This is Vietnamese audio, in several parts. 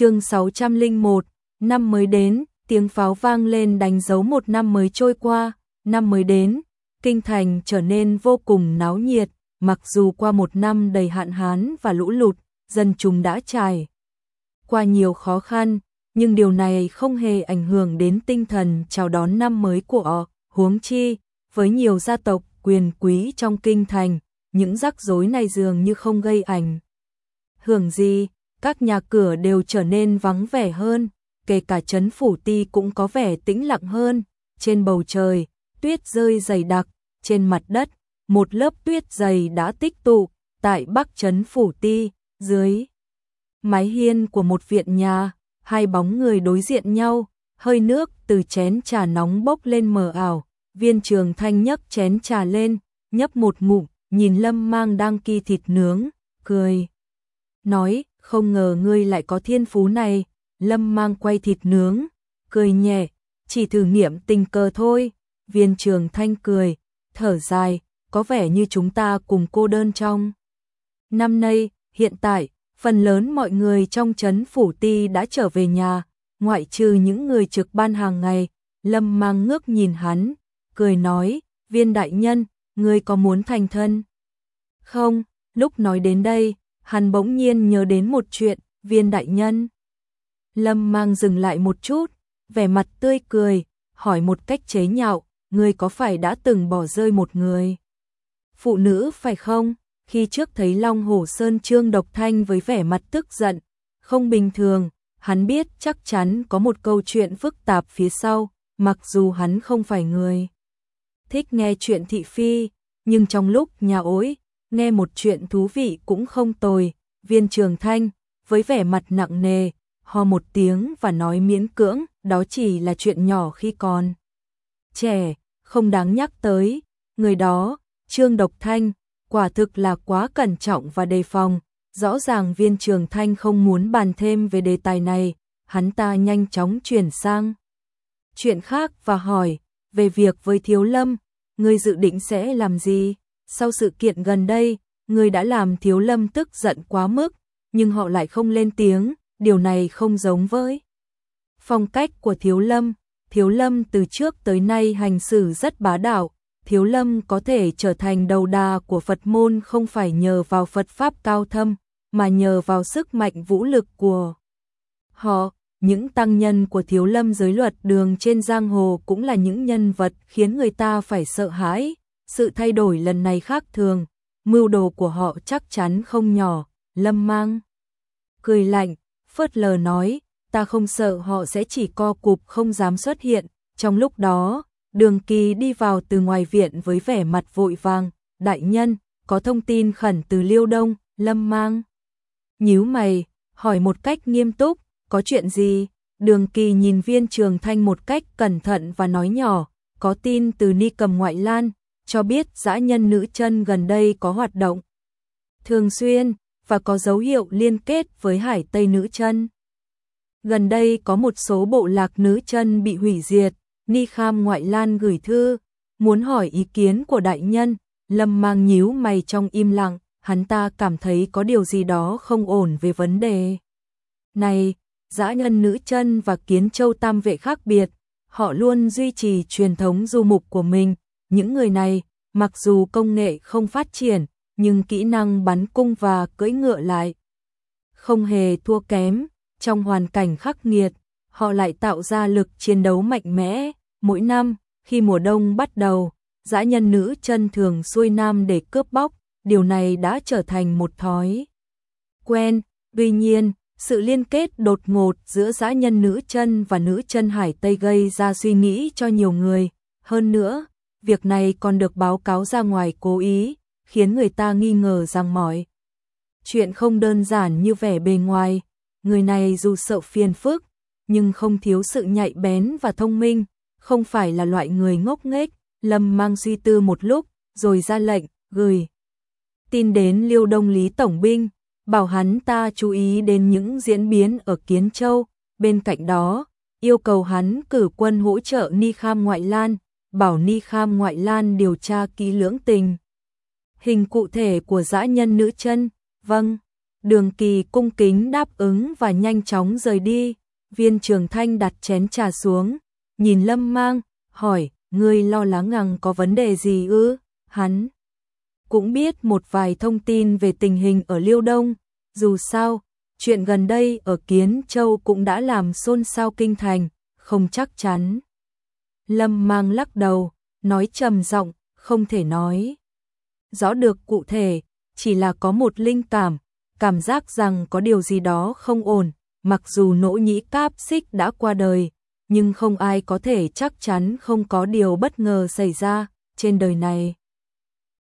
chương 601, năm mới đến, tiếng pháo vang lên đánh dấu một năm mới trôi qua, năm mới đến, kinh thành trở nên vô cùng náo nhiệt, mặc dù qua một năm đầy hạn hán và lũ lụt, dân chúng đã trải qua nhiều khó khăn, nhưng điều này không hề ảnh hưởng đến tinh thần chào đón năm mới của họ, huống chi, với nhiều gia tộc, quyền quý trong kinh thành, những rắc rối này dường như không gây ảnh hưởng gì, các nhà cửa đều trở nên vắng vẻ hơn, kể cả chấn phủ ti cũng có vẻ tĩnh lặng hơn, trên bầu trời, tuyết rơi dày đặc, trên mặt đất, một lớp tuyết dày đã tích tụ, tại bắc chấn phủ ti, dưới mái hiên của một viện nhà, hai bóng người đối diện nhau, hơi nước từ chén trà nóng bốc lên mờ ảo, viên trường thanh nhấc chén trà lên, nhấp một ngụm, nhìn lâm mang đang kỳ thịt nướng, cười. Nói, không ngờ ngươi lại có thiên phú này, lâm mang quay thịt nướng, cười nhẹ, chỉ thử nghiệm tình cờ thôi, viên trường thanh cười, thở dài, có vẻ như chúng ta cùng cô đơn trong. Năm nay, hiện tại, phần lớn mọi người trong chấn phủ ti đã trở về nhà, ngoại trừ những người trực ban hàng ngày, lâm mang ngước nhìn hắn, cười nói, viên đại nhân, ngươi có muốn thành thân? Không, lúc nói đến đây, hắn bỗng nhiên nhớ đến một chuyện, viên đại nhân. Lâm mang dừng lại một chút, vẻ mặt tươi cười, hỏi một cách chế nhạo, ngươi có phải đã từng bỏ rơi một người? Phụ nữ phải không? Khi trước thấy Long Hổ Sơn Trương Độc Thanh với vẻ mặt tức giận, không bình thường, hắn biết chắc chắn có một câu chuyện phức tạp phía sau, mặc dù hắn không phải người thích nghe chuyện thị phi, nhưng trong lúc nhà ối, nghe một chuyện thú vị cũng không tồi, viên trường thanh, với vẻ mặt nặng nề, ho một tiếng và nói miễn cưỡng, đó chỉ là chuyện nhỏ khi còn. Trẻ, không đáng nhắc tới, người đó, Trương Độc Thanh, quả thực là quá cẩn trọng và đề phòng, rõ ràng viên trường thanh không muốn bàn thêm về đề tài này, hắn ta nhanh chóng chuyển sang. Chuyện khác và hỏi, về việc với Thiếu Lâm, ngươi dự định sẽ làm gì? Sau sự kiện gần đây, người đã làm Thiếu Lâm tức giận quá mức, nhưng họ lại không lên tiếng, điều này không giống với phong cách của Thiếu Lâm. Thiếu Lâm từ trước tới nay hành xử rất bá đạo, Thiếu Lâm có thể trở thành đầu đà của Phật môn không phải nhờ vào Phật Pháp cao thâm, mà nhờ vào sức mạnh vũ lực của họ. Những tăng nhân của thiếu lâm giới luật đường trên giang hồ cũng là những nhân vật khiến người ta phải sợ hãi. Sự thay đổi lần này khác thường, mưu đồ của họ chắc chắn không nhỏ, lâm mang. Cười lạnh, phớt lờ nói, ta không sợ họ sẽ chỉ co cụp không dám xuất hiện. Trong lúc đó, đường kỳ đi vào từ ngoài viện với vẻ mặt vội vàng, đại nhân, có thông tin khẩn từ liêu đông, lâm mang. Nhíu mày, hỏi một cách nghiêm túc, có chuyện gì? Đường kỳ nhìn viên trường thanh một cách cẩn thận và nói nhỏ, có tin từ ni cầm ngoại lan, cho biết dã nhân nữ chân gần đây có hoạt động. Thường xuyên, và có dấu hiệu liên kết với hải tây nữ chân. Gần đây có một số bộ lạc nữ chân bị hủy diệt, Ni Kham Ngoại Lan gửi thư, muốn hỏi ý kiến của đại nhân, Lâm mang nhíu mày trong im lặng, hắn ta cảm thấy có điều gì đó không ổn về vấn đề. Này, dã nhân nữ chân và kiến châu tam vệ khác biệt, họ luôn duy trì truyền thống du mục của mình. Những người này, mặc dù công nghệ không phát triển, nhưng kỹ năng bắn cung và cưỡi ngựa lại không hề thua kém. Trong hoàn cảnh khắc nghiệt, họ lại tạo ra lực chiến đấu mạnh mẽ. Mỗi năm, khi mùa đông bắt đầu, dã nhân nữ chân thường xuôi nam để cướp bóc, điều này đã trở thành một thói quen. Tuy nhiên, sự liên kết đột ngột giữa dã nhân nữ chân và nữ chân hải Tây gây ra suy nghĩ cho nhiều người. Hơn nữa, việc này còn được báo cáo ra ngoài cố ý, khiến người ta nghi ngờ rằng mọi chuyện không đơn giản như vẻ bề ngoài. Người này dù sợ phiền phức, nhưng không thiếu sự nhạy bén và thông minh, không phải là loại người ngốc nghếch. Lâm mang suy tư một lúc, rồi ra lệnh, gửi tin đến Liêu Đông Lý Tổng binh bảo hắn ta chú ý đến những diễn biến ở Kiến Châu, bên cạnh đó, yêu cầu hắn cử quân hỗ trợ Ni Kham Ngoại Lan, bảo Ni Kham Ngoại Lan điều tra kỹ lưỡng tình. Hình cụ thể của dã nhân nữ chân, vâng, Đường Kỳ cung kính đáp ứng và nhanh chóng rời đi. Viên Trường Thanh đặt chén trà xuống, nhìn Lâm Mang, hỏi, ngươi lo lắng ngằng có vấn đề gì ư? Hắn cũng biết một vài thông tin về tình hình ở Liêu Đông, dù sao, chuyện gần đây ở Kiến Châu cũng đã làm xôn xao kinh thành, không chắc chắn. Lâm Mang lắc đầu, nói trầm giọng, không thể nói rõ được cụ thể, chỉ là có một linh cảm, cảm giác rằng có điều gì đó không ổn, mặc dù nỗ nhĩ cáp xích đã qua đời, nhưng không ai có thể chắc chắn không có điều bất ngờ xảy ra trên đời này.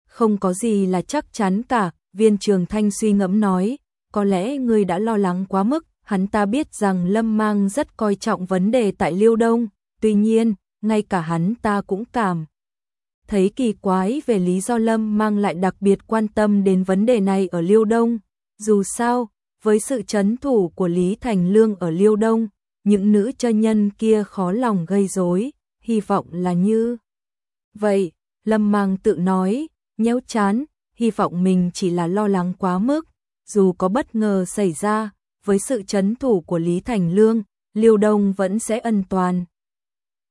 Không có gì là chắc chắn cả, viên trường thanh suy ngẫm nói, có lẽ ngươi đã lo lắng quá mức, hắn ta biết rằng Lâm Mang rất coi trọng vấn đề tại Liêu Đông, tuy nhiên, ngay cả hắn ta cũng cảm thấy kỳ quái về lý do Lâm Mang lại đặc biệt quan tâm đến vấn đề này ở Liêu Đông. Dù sao, với sự chấn thủ của Lý Thành Lương ở Liêu Đông, những nữ chân nhân kia khó lòng gây rối, hy vọng là như. Vậy, Lâm Mang tự nói, nhéo chán, hy vọng mình chỉ là lo lắng quá mức, dù có bất ngờ xảy ra, với sự chấn thủ của Lý Thành Lương, Liêu Đông vẫn sẽ ân toàn.